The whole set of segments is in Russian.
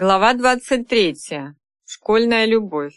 Глава 23. Школьная любовь.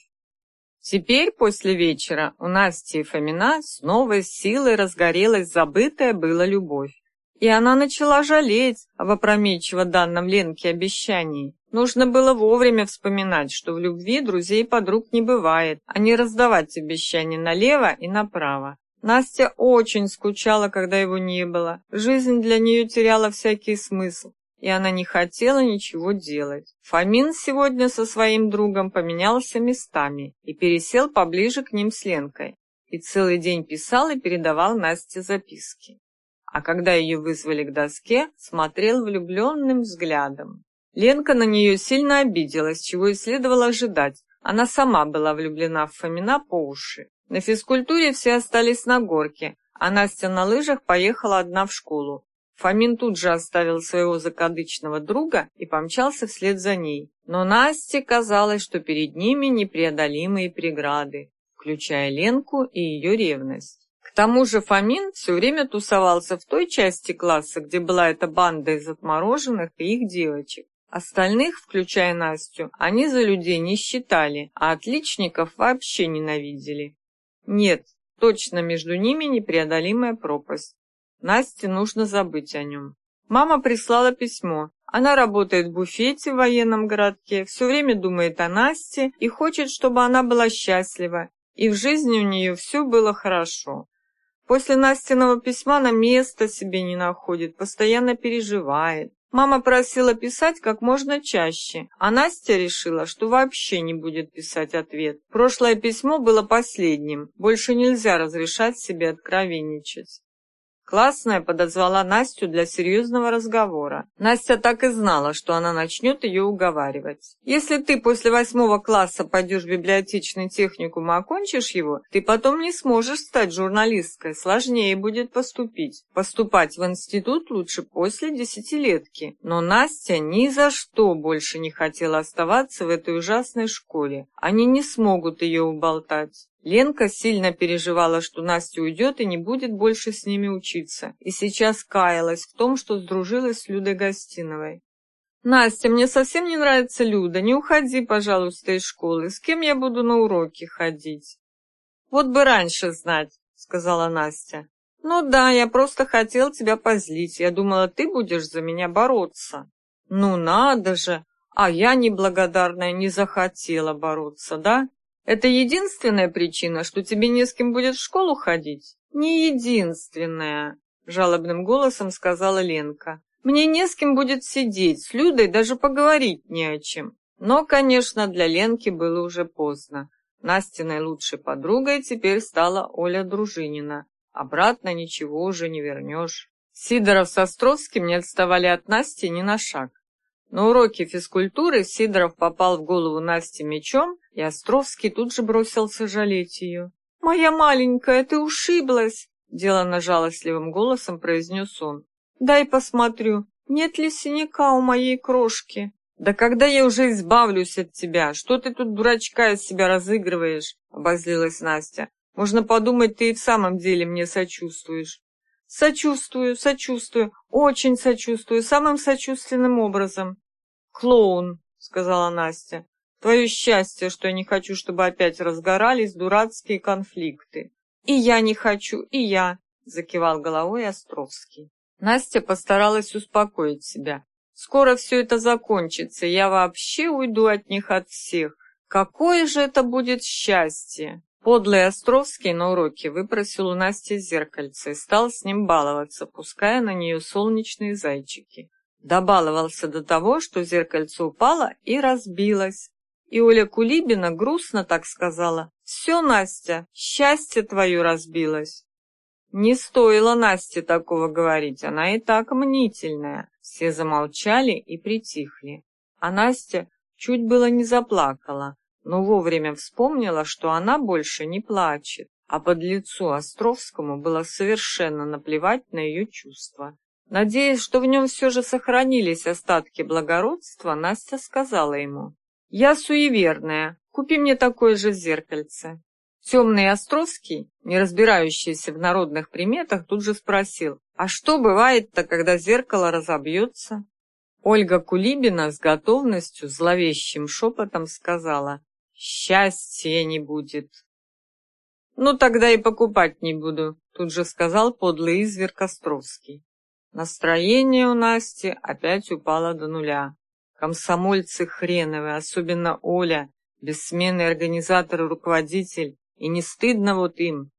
Теперь, после вечера, у Насти и Фомина с новой силой разгорелась забытая была любовь. И она начала жалеть об опрометчиво данном Ленке обещании. Нужно было вовремя вспоминать, что в любви друзей и подруг не бывает, а не раздавать обещания налево и направо. Настя очень скучала, когда его не было. Жизнь для нее теряла всякий смысл и она не хотела ничего делать. Фомин сегодня со своим другом поменялся местами и пересел поближе к ним с Ленкой, и целый день писал и передавал Насте записки. А когда ее вызвали к доске, смотрел влюбленным взглядом. Ленка на нее сильно обиделась, чего и следовало ожидать. Она сама была влюблена в Фомина по уши. На физкультуре все остались на горке, а Настя на лыжах поехала одна в школу, Фомин тут же оставил своего закадычного друга и помчался вслед за ней. Но Насте казалось, что перед ними непреодолимые преграды, включая Ленку и ее ревность. К тому же Фомин все время тусовался в той части класса, где была эта банда из отмороженных и их девочек. Остальных, включая Настю, они за людей не считали, а отличников вообще ненавидели. Нет, точно между ними непреодолимая пропасть. Насте нужно забыть о нем. Мама прислала письмо. Она работает в буфете в военном городке, все время думает о Насте и хочет, чтобы она была счастлива, и в жизни у нее все было хорошо. После Настиного письма она места себе не находит, постоянно переживает. Мама просила писать как можно чаще, а Настя решила, что вообще не будет писать ответ. Прошлое письмо было последним, больше нельзя разрешать себе откровенничать. Классная подозвала Настю для серьезного разговора. Настя так и знала, что она начнет ее уговаривать. «Если ты после восьмого класса пойдешь в библиотечный техникум и окончишь его, ты потом не сможешь стать журналисткой, сложнее будет поступить. Поступать в институт лучше после десятилетки». Но Настя ни за что больше не хотела оставаться в этой ужасной школе. Они не смогут ее уболтать. Ленка сильно переживала, что Настя уйдет и не будет больше с ними учиться, и сейчас каялась в том, что сдружилась с Людой Гостиновой. «Настя, мне совсем не нравится Люда. Не уходи, пожалуйста, из школы. С кем я буду на уроки ходить?» «Вот бы раньше знать», — сказала Настя. «Ну да, я просто хотел тебя позлить. Я думала, ты будешь за меня бороться». «Ну надо же! А я, неблагодарная, не захотела бороться, да?» Это единственная причина, что тебе не с кем будет в школу ходить? Не единственная, жалобным голосом сказала Ленка. Мне не с кем будет сидеть, с Людой даже поговорить не о чем. Но, конечно, для Ленки было уже поздно. Настиной лучшей подругой теперь стала Оля Дружинина. Обратно ничего уже не вернешь. Сидоров с Островским не отставали от Насти ни на шаг. На уроке физкультуры Сидоров попал в голову Насти мечом и Островский тут же бросился жалеть ее. «Моя маленькая, ты ушиблась!» Делано жалостливым голосом произнес он. «Дай посмотрю, нет ли синяка у моей крошки?» «Да когда я уже избавлюсь от тебя? Что ты тут дурачка из себя разыгрываешь?» Обозлилась Настя. «Можно подумать, ты и в самом деле мне сочувствуешь». «Сочувствую, сочувствую, очень сочувствую, самым сочувственным образом». «Клоун», — сказала Настя. Твое счастье, что я не хочу, чтобы опять разгорались дурацкие конфликты. И я не хочу, и я, закивал головой Островский. Настя постаралась успокоить себя. Скоро все это закончится, я вообще уйду от них от всех. Какое же это будет счастье! Подлый Островский на уроке выпросил у Насти зеркальце и стал с ним баловаться, пуская на нее солнечные зайчики. Добаловался до того, что зеркальце упало и разбилось. И Оля Кулибина грустно так сказала. «Все, Настя, счастье твое разбилось». Не стоило Насте такого говорить, она и так мнительная. Все замолчали и притихли. А Настя чуть было не заплакала, но вовремя вспомнила, что она больше не плачет, а под лицу Островскому было совершенно наплевать на ее чувства. Надеясь, что в нем все же сохранились остатки благородства, Настя сказала ему, «Я суеверная. Купи мне такое же зеркальце». Темный Островский, не разбирающийся в народных приметах, тут же спросил, «А что бывает-то, когда зеркало разобьется?» Ольга Кулибина с готовностью, зловещим шепотом сказала «Счастья не будет». «Ну, тогда и покупать не буду», тут же сказал подлый изверг Островский. Настроение у Насти опять упало до нуля. Комсомольцы хреновы, особенно Оля, бессменный организатор и руководитель, и не стыдно вот им.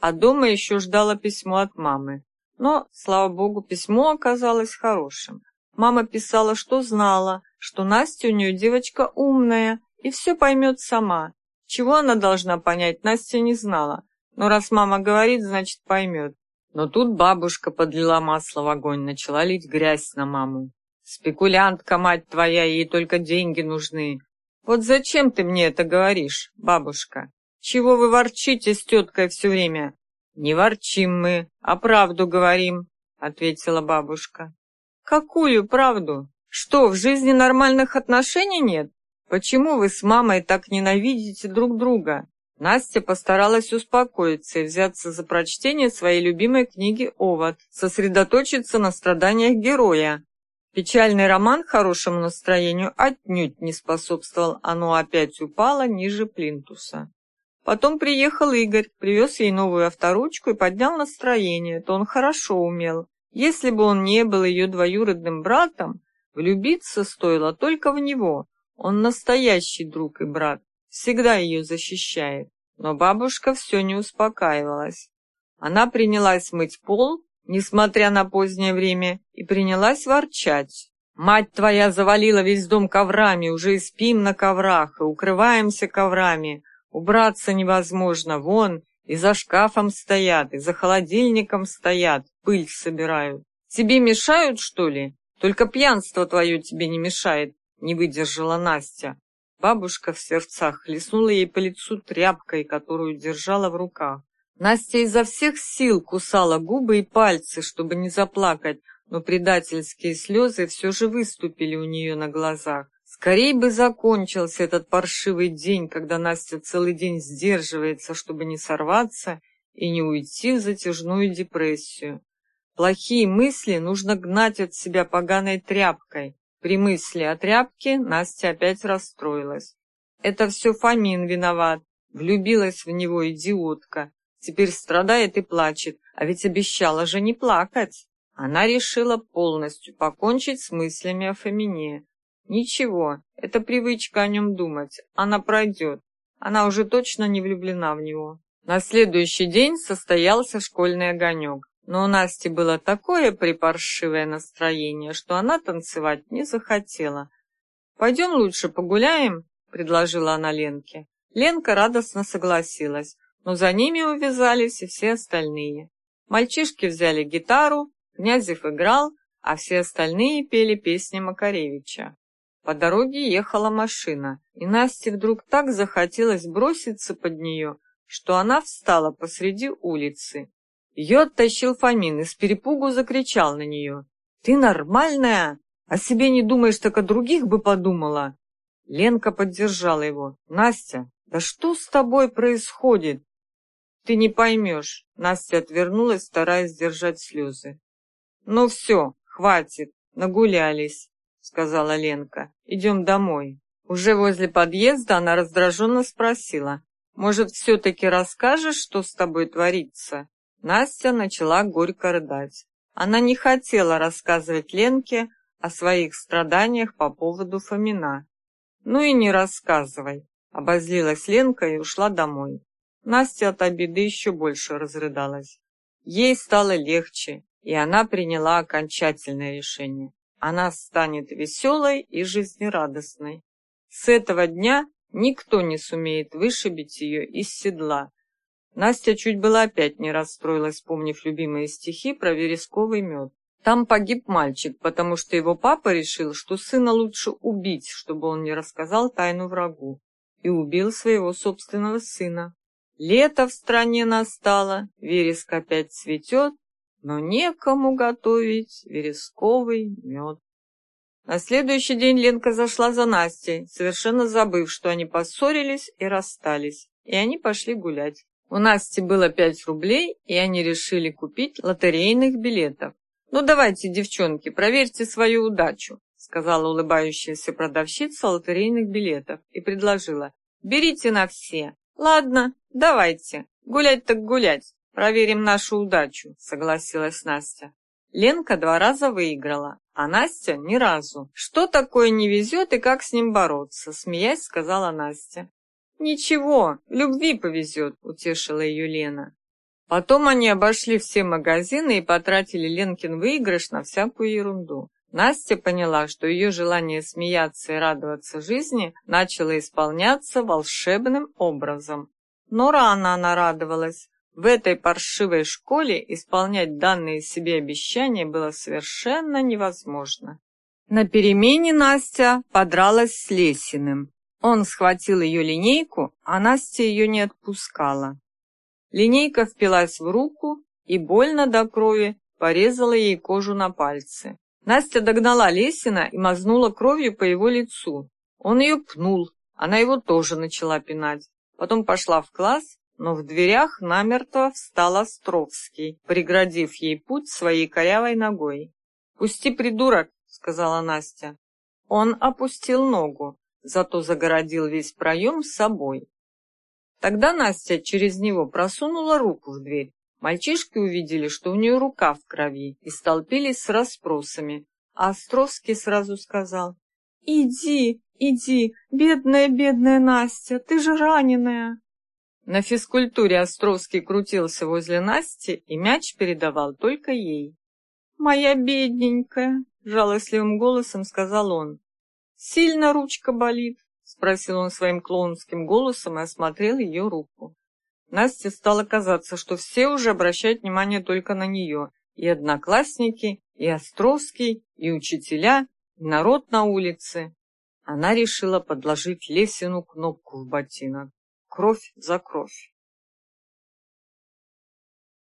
А дома еще ждала письмо от мамы. Но, слава богу, письмо оказалось хорошим. Мама писала, что знала, что Настя у нее девочка умная и все поймет сама. Чего она должна понять, Настя не знала. Но раз мама говорит, значит поймет. Но тут бабушка подлила масло в огонь, начала лить грязь на маму. «Спекулянтка, мать твоя, ей только деньги нужны. Вот зачем ты мне это говоришь, бабушка? Чего вы ворчите с теткой все время?» «Не ворчим мы, а правду говорим», — ответила бабушка. «Какую правду? Что, в жизни нормальных отношений нет? Почему вы с мамой так ненавидите друг друга?» Настя постаралась успокоиться и взяться за прочтение своей любимой книги «Овод», сосредоточиться на страданиях героя. Печальный роман хорошему настроению отнюдь не способствовал, оно опять упало ниже плинтуса. Потом приехал Игорь, привез ей новую авторучку и поднял настроение, то он хорошо умел. Если бы он не был ее двоюродным братом, влюбиться стоило только в него. Он настоящий друг и брат, всегда ее защищает. Но бабушка все не успокаивалась. Она принялась мыть пол, несмотря на позднее время, и принялась ворчать. «Мать твоя завалила весь дом коврами, уже и спим на коврах, и укрываемся коврами. Убраться невозможно, вон, и за шкафом стоят, и за холодильником стоят, пыль собирают. Тебе мешают, что ли? Только пьянство твое тебе не мешает», — не выдержала Настя. Бабушка в сердцах хлестнула ей по лицу тряпкой, которую держала в руках. Настя изо всех сил кусала губы и пальцы, чтобы не заплакать, но предательские слезы все же выступили у нее на глазах. Скорей бы закончился этот паршивый день, когда Настя целый день сдерживается, чтобы не сорваться и не уйти в затяжную депрессию. Плохие мысли нужно гнать от себя поганой тряпкой, при мысли о тряпке Настя опять расстроилась. Это все Фомин виноват. Влюбилась в него идиотка. Теперь страдает и плачет, а ведь обещала же не плакать. Она решила полностью покончить с мыслями о Фомине. Ничего, это привычка о нем думать. Она пройдет. Она уже точно не влюблена в него. На следующий день состоялся школьный огонек. Но у Насти было такое припаршивое настроение, что она танцевать не захотела. «Пойдем лучше погуляем», — предложила она Ленке. Ленка радостно согласилась, но за ними увязались и все остальные. Мальчишки взяли гитару, Князев играл, а все остальные пели песни Макаревича. По дороге ехала машина, и Насте вдруг так захотелось броситься под нее, что она встала посреди улицы ее оттащил Фомин и с перепугу закричал на нее. «Ты нормальная? О себе не думаешь, так о других бы подумала!» Ленка поддержала его. «Настя, да что с тобой происходит?» «Ты не поймешь», — Настя отвернулась, стараясь сдержать слезы. «Ну все, хватит, нагулялись», — сказала Ленка. «Идем домой». Уже возле подъезда она раздраженно спросила. «Может, все-таки расскажешь, что с тобой творится?» Настя начала горько рыдать. Она не хотела рассказывать Ленке о своих страданиях по поводу Фомина. «Ну и не рассказывай», — обозлилась Ленка и ушла домой. Настя от обиды еще больше разрыдалась. Ей стало легче, и она приняла окончательное решение. Она станет веселой и жизнерадостной. С этого дня никто не сумеет вышибить ее из седла, Настя чуть было опять не расстроилась, вспомнив любимые стихи про вересковый мед. Там погиб мальчик, потому что его папа решил, что сына лучше убить, чтобы он не рассказал тайну врагу, и убил своего собственного сына. Лето в стране настало, вереск опять цветет, но некому готовить вересковый мед. На следующий день Ленка зашла за Настей, совершенно забыв, что они поссорились и расстались, и они пошли гулять. У Насти было пять рублей, и они решили купить лотерейных билетов. «Ну давайте, девчонки, проверьте свою удачу», сказала улыбающаяся продавщица лотерейных билетов и предложила. «Берите на все». «Ладно, давайте. Гулять так гулять. Проверим нашу удачу», — согласилась Настя. Ленка два раза выиграла, а Настя ни разу. «Что такое не везет и как с ним бороться?» — смеясь сказала Настя. «Ничего, любви повезет», — утешила ее Лена. Потом они обошли все магазины и потратили Ленкин выигрыш на всякую ерунду. Настя поняла, что ее желание смеяться и радоваться жизни начало исполняться волшебным образом. Но рано она радовалась. В этой паршивой школе исполнять данные себе обещания было совершенно невозможно. На перемене Настя подралась с Лесиным. Он схватил ее линейку, а Настя ее не отпускала. Линейка впилась в руку и больно до крови порезала ей кожу на пальце. Настя догнала Лесина и мазнула кровью по его лицу. Он ее пнул, она его тоже начала пинать. Потом пошла в класс, но в дверях намертво встал Островский, преградив ей путь своей корявой ногой. «Пусти, придурок!» — сказала Настя. Он опустил ногу, зато загородил весь проем с собой. Тогда Настя через него просунула руку в дверь. Мальчишки увидели, что у нее рука в крови, и столпились с расспросами. А Островский сразу сказал, «Иди, иди, бедная, бедная Настя, ты же раненая!» На физкультуре Островский крутился возле Насти, и мяч передавал только ей. «Моя бедненькая!» — жалостливым голосом сказал он. «Сильно ручка болит?» — спросил он своим клоунским голосом и осмотрел ее руку. Насте стало казаться, что все уже обращают внимание только на нее. И одноклассники, и Островский, и учителя, и народ на улице. Она решила подложить Лесину кнопку в ботинок. Кровь за кровь.